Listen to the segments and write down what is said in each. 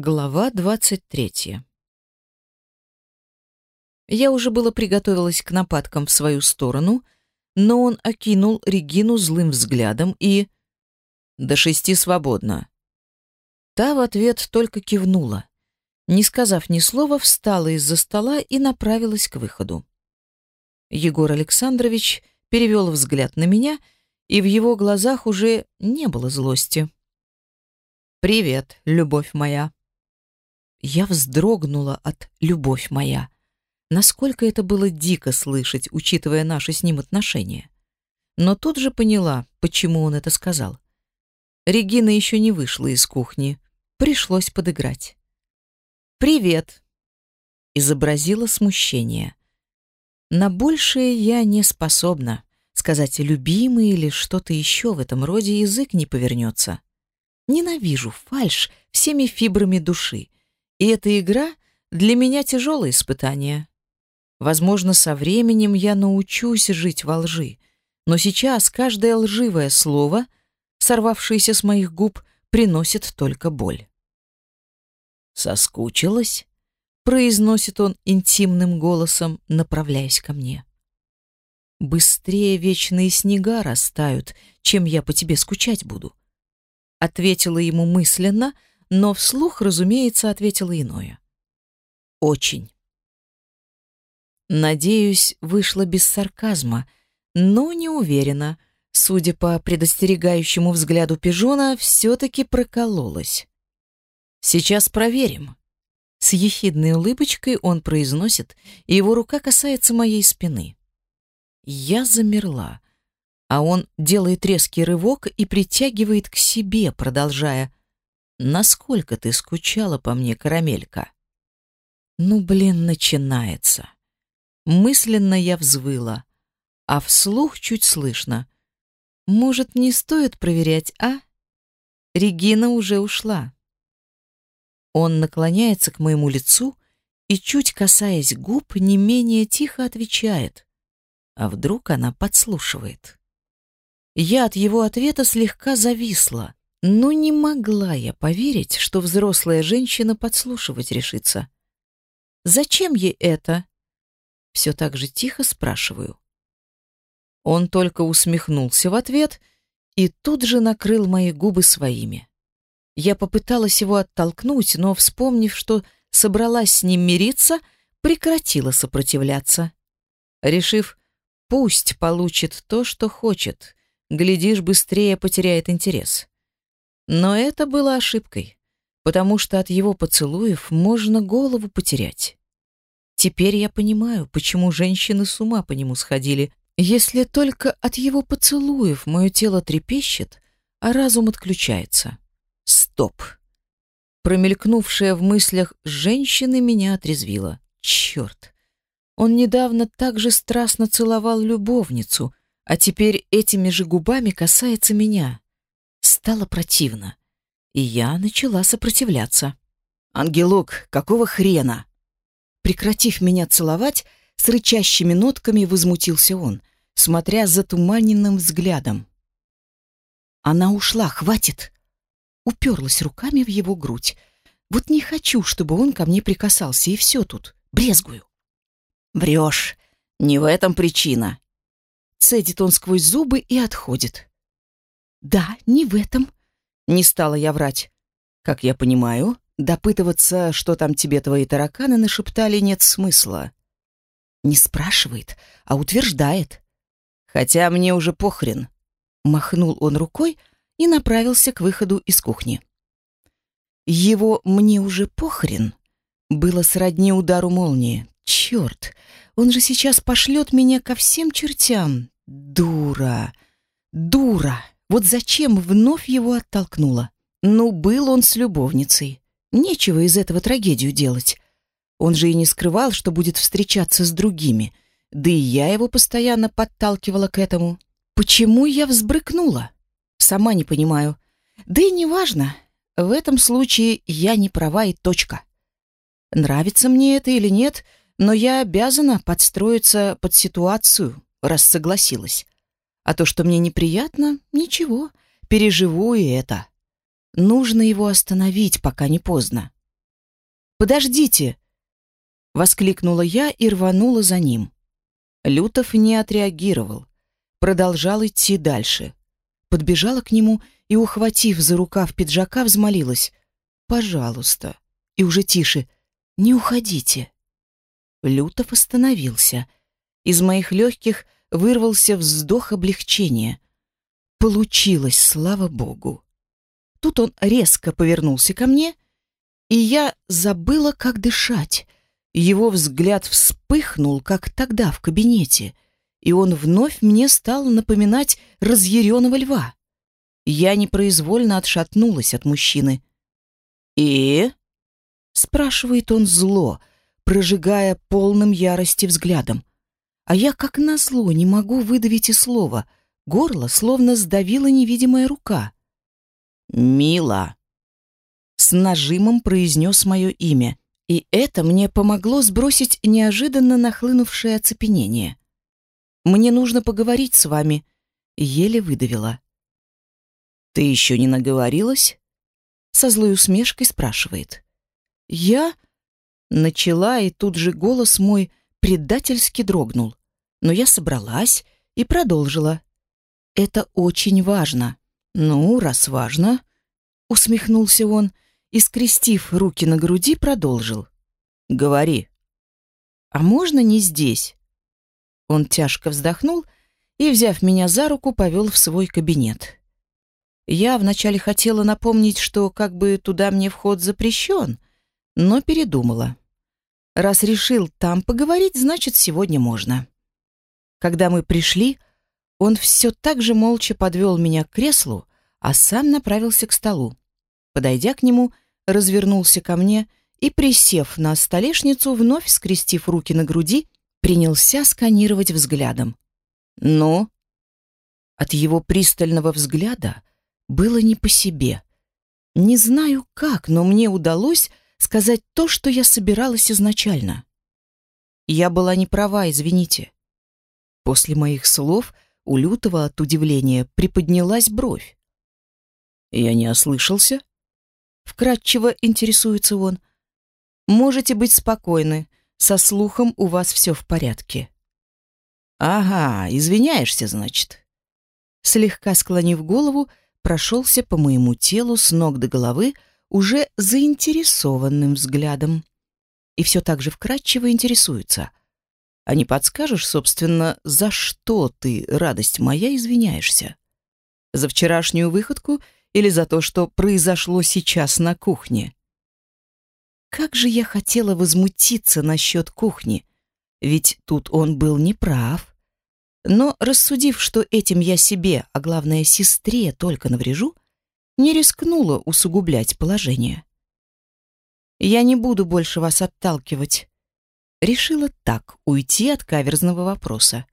Глава двадцать третья. Я уже было приготовилась к нападкам в свою сторону, но он окинул Регину злым взглядом и... «До шести свободно». Та в ответ только кивнула. Не сказав ни слова, встала из-за стола и направилась к выходу. Егор Александрович перевел взгляд на меня, и в его глазах уже не было злости. «Привет, любовь моя», я вздрогнула от «любовь моя». Насколько это было дико слышать, учитывая наши с ним отношения. Но тут же поняла, почему он это сказал. Регина еще не вышла из кухни. Пришлось подыграть. «Привет!» — изобразила смущение. На большее я не способна. Сказать «любимый» или что-то еще в этом роде язык не повернется. Ненавижу фальшь всеми фибрами души — и эта игра для меня тяжелое испытание. Возможно, со временем я научусь жить во лжи, но сейчас каждое лживое слово, сорвавшееся с моих губ, приносит только боль. «Соскучилась?» — произносит он интимным голосом, направляясь ко мне. «Быстрее вечные снега растают, чем я по тебе скучать буду», — ответила ему мысленно — но вслух, разумеется, ответила иное. Очень. Надеюсь, вышло без сарказма, но не уверена. Судя по предостерегающему взгляду пижона, все-таки прокололась. Сейчас проверим. С ехидной улыбочкой он произносит, и его рука касается моей спины. Я замерла, а он делает резкий рывок и притягивает к себе, продолжая насколько ты скучала по мне, карамелька. Ну, блин, начинается. Мысленно я взвыла, а вслух чуть слышно. Может, не стоит проверять, а? Регина уже ушла. Он наклоняется к моему лицу и, чуть касаясь губ, не менее тихо отвечает. А вдруг она подслушивает? Я от его ответа слегка зависла. Но не могла я поверить, что взрослая женщина подслушивать решится. «Зачем ей это?» Все так же тихо спрашиваю. Он только усмехнулся в ответ и тут же накрыл мои губы своими. Я попыталась его оттолкнуть, но, вспомнив, что собралась с ним мириться, прекратила сопротивляться. Решив, пусть получит то, что хочет, глядишь, быстрее потеряет интерес. Но это было ошибкой, потому что от его поцелуев можно голову потерять. Теперь я понимаю, почему женщины с ума по нему сходили, если только от его поцелуев мое тело трепещет, а разум отключается. Стоп. Промелькнувшая в мыслях женщины меня отрезвила. Черт. Он недавно так же страстно целовал любовницу, а теперь этими же губами касается меня. Стало противно, и я начала сопротивляться. «Ангелок, какого хрена?» Прекратив меня целовать, с рычащими нотками возмутился он, смотря затуманенным взглядом. «Она ушла, хватит!» Уперлась руками в его грудь. «Вот не хочу, чтобы он ко мне прикасался, и все тут. Брезгую». «Врешь. Не в этом причина». Цедит он сквозь зубы и отходит. Да, не в этом. Не стала я врать. Как я понимаю, допытываться, что там тебе твои тараканы нашептали, нет смысла. Не спрашивает, а утверждает. Хотя мне уже похрен. Махнул он рукой и направился к выходу из кухни. Его «мне уже похрен» было сродни удару молнии. Черт, он же сейчас пошлет меня ко всем чертям. Дура, дура. Вот зачем вновь его оттолкнула? Ну, был он с любовницей. Нечего из этого трагедию делать. Он же и не скрывал, что будет встречаться с другими. Да и я его постоянно подталкивала к этому. Почему я взбрыкнула? Сама не понимаю. Да и неважно. В этом случае я не права и точка. Нравится мне это или нет, но я обязана подстроиться под ситуацию, раз согласилась. А то, что мне неприятно, ничего, переживу и это. Нужно его остановить, пока не поздно. Подождите!» Воскликнула я и рванула за ним. Лютов не отреагировал. Продолжал идти дальше. Подбежала к нему и, ухватив за рукав пиджака, взмолилась. «Пожалуйста». И уже тише. «Не уходите». Лютов остановился. Из моих легких вырвался вздох облегчения. Получилось, слава богу. Тут он резко повернулся ко мне, и я забыла, как дышать. Его взгляд вспыхнул, как тогда в кабинете, и он вновь мне стал напоминать разъяренного льва. Я непроизвольно отшатнулась от мужчины. «И?» — спрашивает он зло, прожигая полным ярости взглядом. А я, как назло, не могу выдавить и слова. Горло словно сдавила невидимая рука. «Мила!» С нажимом произнес мое имя, и это мне помогло сбросить неожиданно нахлынувшее оцепенение. «Мне нужно поговорить с вами», — еле выдавила. «Ты еще не наговорилась?» Со злой усмешкой спрашивает. «Я...» Начала, и тут же голос мой предательски дрогнул. Но я собралась и продолжила. «Это очень важно». «Ну, раз важно...» Усмехнулся он и, скрестив руки на груди, продолжил. «Говори». «А можно не здесь?» Он тяжко вздохнул и, взяв меня за руку, повел в свой кабинет. Я вначале хотела напомнить, что как бы туда мне вход запрещен, но передумала. Раз решил там поговорить, значит, сегодня можно. Когда мы пришли, он все так же молча подвел меня к креслу, а сам направился к столу. Подойдя к нему, развернулся ко мне и, присев на столешницу, вновь скрестив руки на груди, принялся сканировать взглядом. Но от его пристального взгляда было не по себе. Не знаю как, но мне удалось сказать то, что я собиралась изначально. Я была не права, извините. После моих слов у Лютого от удивления приподнялась бровь. Я не ослышался? Вкратчиво интересуется он. Можете быть спокойны, со слухом у вас все в порядке. Ага, извиняешься, значит. Слегка склонив голову, прошелся по моему телу с ног до головы, уже заинтересованным взглядом. И все так же вкратчиво интересуется. А не подскажешь, собственно, за что ты, радость моя, извиняешься? За вчерашнюю выходку или за то, что произошло сейчас на кухне? Как же я хотела возмутиться насчет кухни, ведь тут он был неправ. Но, рассудив, что этим я себе, а главное сестре, только наврежу, не рискнула усугублять положение. «Я не буду больше вас отталкивать». Решила так уйти от каверзного вопроса.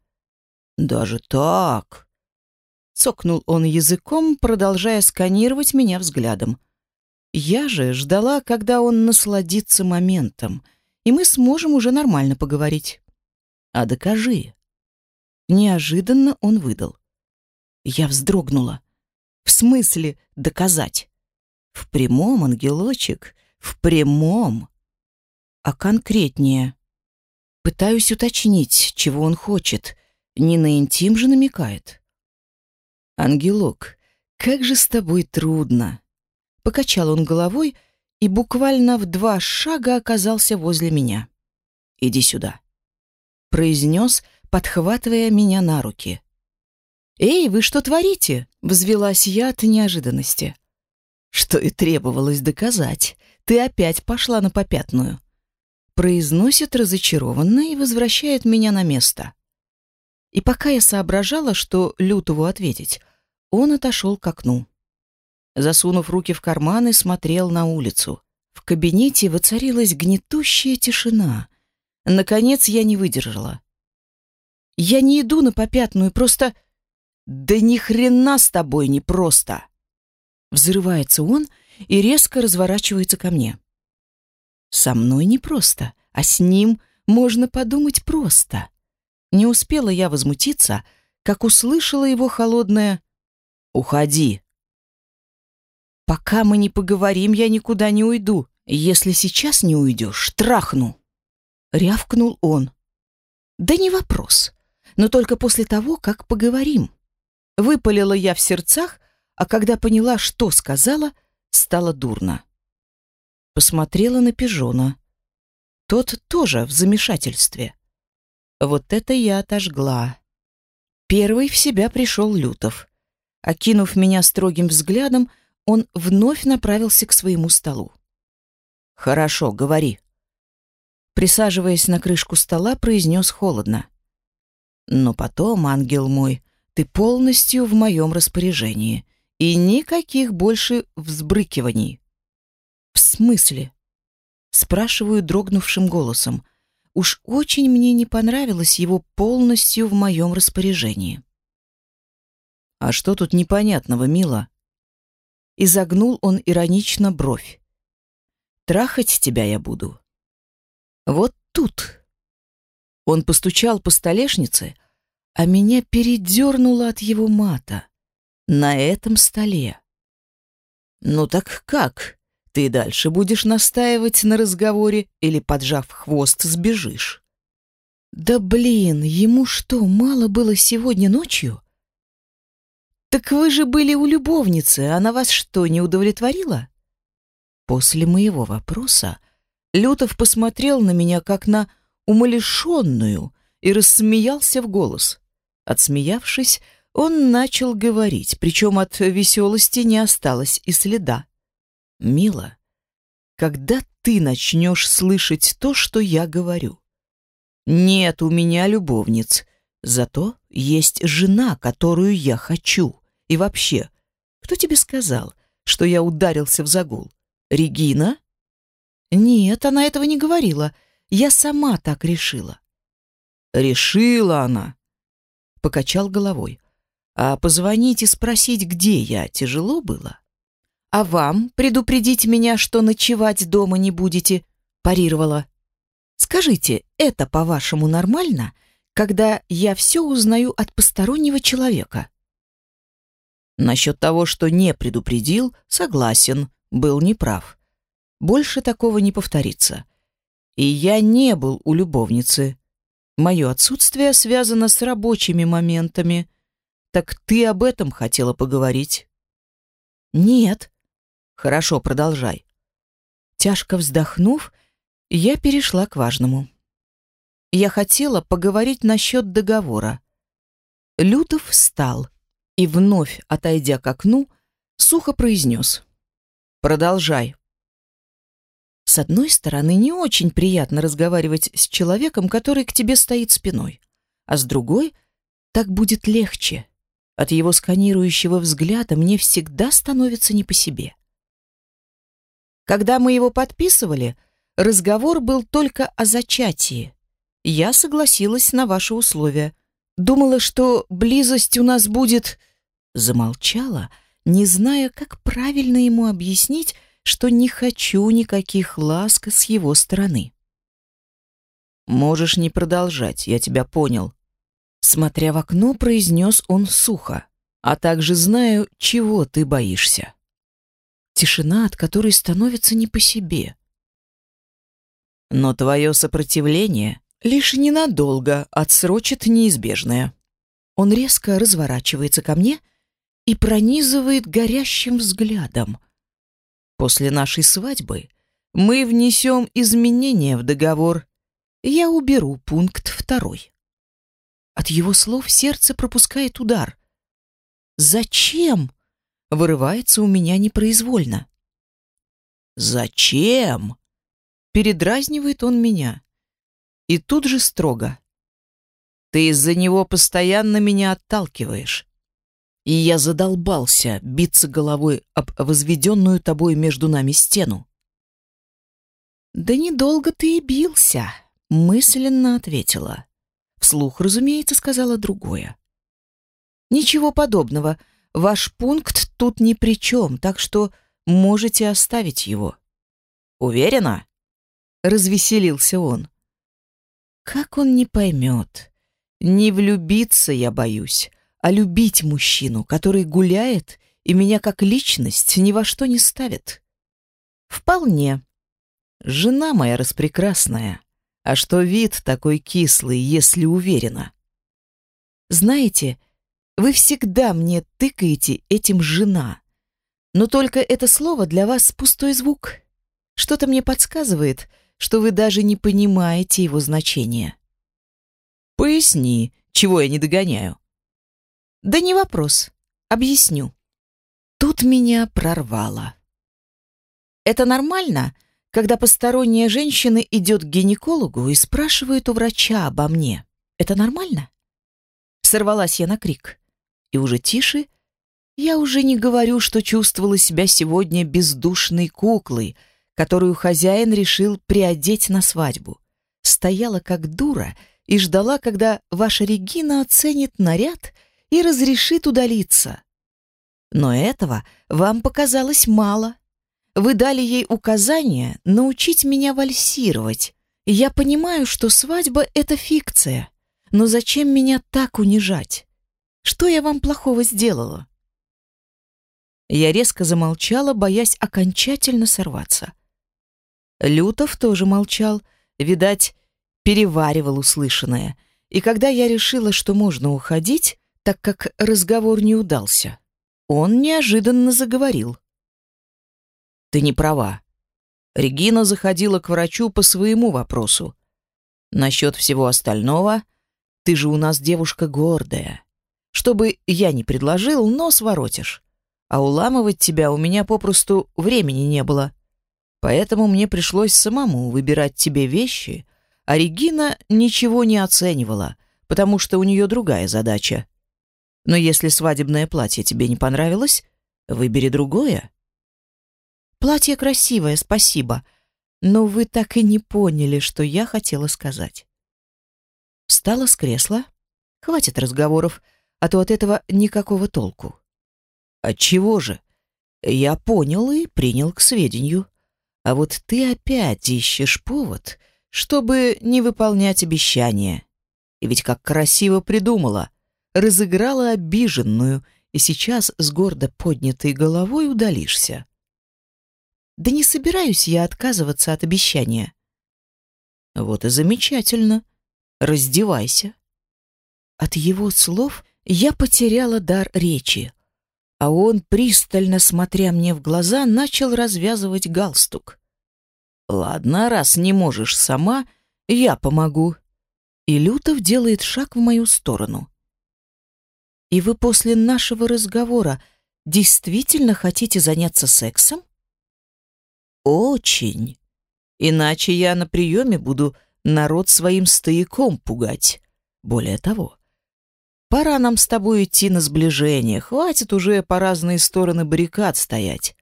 «Даже так?» Цокнул он языком, продолжая сканировать меня взглядом. Я же ждала, когда он насладится моментом, и мы сможем уже нормально поговорить. «А докажи». Неожиданно он выдал. Я вздрогнула. В смысле доказать? В прямом, ангелочек, в прямом. А конкретнее? Пытаюсь уточнить, чего он хочет. Не на интим же намекает. Ангелок, как же с тобой трудно. Покачал он головой и буквально в два шага оказался возле меня. Иди сюда. Произнес, подхватывая меня на руки. «Эй, вы что творите?» — взвелась я от неожиданности. «Что и требовалось доказать. Ты опять пошла на попятную». Произносит разочарованно и возвращает меня на место. И пока я соображала, что Лютову ответить, он отошел к окну. Засунув руки в карманы, смотрел на улицу. В кабинете воцарилась гнетущая тишина. Наконец я не выдержала. «Я не иду на попятную, просто...» Да ни хрена с тобой не просто. Взрывается он и резко разворачивается ко мне. Со мной не просто, а с ним можно подумать просто. Не успела я возмутиться, как услышала его холодное «Уходи». «Пока мы не поговорим, я никуда не уйду. «Если сейчас не уйдешь, трахну!» Рявкнул он. «Да не вопрос, но только после того, как поговорим». Выпалила я в сердцах, а когда поняла, что сказала, стало дурно. Посмотрела на пижона. Тот тоже в замешательстве. Вот это я отожгла. Первый в себя пришел Лютов. Окинув меня строгим взглядом, он вновь направился к своему столу. «Хорошо, говори». Присаживаясь на крышку стола, произнес холодно. «Но потом, ангел мой, ты полностью в моем распоряжении, и никаких больше взбрыкиваний». «В смысле?» Спрашиваю дрогнувшим голосом. Уж очень мне не понравилось его полностью в моем распоряжении. «А что тут непонятного, мила?» Изогнул он иронично бровь. «Трахать тебя я буду. Вот тут». Он постучал по столешнице, а меня передернуло от его мата. На этом столе. «Ну так как?» Ты дальше будешь настаивать на разговоре или, поджав хвост, сбежишь? Да блин, ему что, мало было сегодня ночью? Так вы же были у любовницы, она вас что, не удовлетворила? После моего вопроса Лютов посмотрел на меня как на умалишенную и рассмеялся в голос. Отсмеявшись, он начал говорить, причем от веселости не осталось и следа. Мила, когда ты начнешь слышать то, что я говорю? Нет у меня любовниц, зато есть жена, которую я хочу. И вообще, кто тебе сказал, что я ударился в загул? Регина? Нет, она этого не говорила. Я сама так решила. Решила она. Покачал головой. А позвонить и спросить, где я, тяжело было? А вам предупредить меня, что ночевать дома не будете?» парировала. «Скажите, это, по-вашему, нормально, когда я все узнаю от постороннего человека?» Насчет того, что не предупредил, согласен, был неправ. Больше такого не повторится. И я не был у любовницы. Мое отсутствие связано с рабочими моментами. Так ты об этом хотела поговорить? Нет, Хорошо, продолжай. Тяжко вздохнув, я перешла к важному. Я хотела поговорить насчет договора. Лютов встал и, вновь отойдя к окну, сухо произнес. «Продолжай». С одной стороны, не очень приятно разговаривать с человеком, который к тебе стоит спиной, а с другой — так будет легче. От его сканирующего взгляда мне всегда становится не по себе. Когда мы его подписывали, разговор был только о зачатии. Я согласилась на ваши условия. Думала, что близость у нас будет... Замолчала, не зная, как правильно ему объяснить, что не хочу никаких ласк с его стороны. «Можешь не продолжать, я тебя понял», смотря в окно, произнес он сухо. «А также знаю, чего ты боишься». Тишина, от которой становится не по себе. Но твое сопротивление лишь ненадолго отсрочит неизбежное. Он резко разворачивается ко мне и пронизывает горящим взглядом. После нашей свадьбы мы внесем изменения в договор. Я уберу пункт второй. От его слов сердце пропускает удар. Зачем? Вырывается у меня непроизвольно. «Зачем?» Передразнивает он меня. И тут же строго. «Ты из-за него постоянно меня отталкиваешь. И я задолбался биться головой об возведенную тобой между нами стену». «Да недолго ты и бился», — мысленно ответила. Вслух, разумеется, сказала другое. «Ничего подобного. Ваш пункт тут ни при чем, так что можете оставить его. Уверена? Развеселился он. Как он не поймет? Не влюбиться я боюсь, а любить мужчину, который гуляет и меня как личность ни во что не ставит. Вполне. Жена моя распрекрасная. А что вид такой кислый, если уверена? Знаете, вы всегда мне тыкаете этим «жена». Но только это слово для вас пустой звук. Что-то мне подсказывает, что вы даже не понимаете его значения. Поясни, чего я не догоняю. Да не вопрос. Объясню. Тут меня прорвало. Это нормально, когда посторонняя женщина идет к гинекологу и спрашивает у врача обо мне? Это нормально? Сорвалась я на крик. И уже тише, я уже не говорю, что чувствовала себя сегодня бездушной куклой, которую хозяин решил приодеть на свадьбу. Стояла как дура и ждала, когда ваша Регина оценит наряд и разрешит удалиться. Но этого вам показалось мало. Вы дали ей указание научить меня вальсировать. Я понимаю, что свадьба — это фикция. Но зачем меня так унижать? Что я вам плохого сделала?» Я резко замолчала, боясь окончательно сорваться. Лютов тоже молчал, видать, переваривал услышанное. И когда я решила, что можно уходить, так как разговор не удался, он неожиданно заговорил. «Ты не права. Регина заходила к врачу по своему вопросу. Насчет всего остального, ты же у нас девушка гордая. Чтобы я не предложил, нос воротишь. А уламывать тебя у меня попросту времени не было. Поэтому мне пришлось самому выбирать тебе вещи, а Регина ничего не оценивала, потому что у нее другая задача. Но если свадебное платье тебе не понравилось, выбери другое. Платье красивое, спасибо, но вы так и не поняли, что я хотела сказать. Встала с кресла. Хватит разговоров, а то от этого никакого толку. Отчего же? Я понял и принял к сведению. А вот ты опять ищешь повод, чтобы не выполнять обещания. И ведь как красиво придумала разыграла обиженную, и сейчас с гордо поднятой головой удалишься. Да не собираюсь я отказываться от обещания. Вот и замечательно. Раздевайся. От его слов я потеряла дар речи, а он, пристально смотря мне в глаза, начал развязывать галстук. Ладно, раз не можешь сама, я помогу. И Лютов делает шаг в мою сторону. И вы после нашего разговора действительно хотите заняться сексом? Очень. Иначе я на приеме буду народ своим стояком пугать. Более того, пора нам с тобой идти на сближение. Хватит уже по разные стороны баррикад стоять.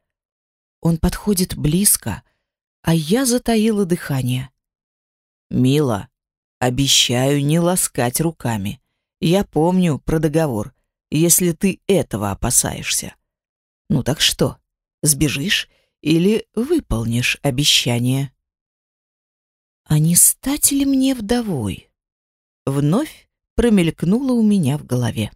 Он подходит близко, а я затаила дыхание. Мила, обещаю не ласкать руками. Я помню про договор если ты этого опасаешься. Ну так что, сбежишь или выполнишь обещание? А не стать ли мне вдовой? Вновь промелькнуло у меня в голове.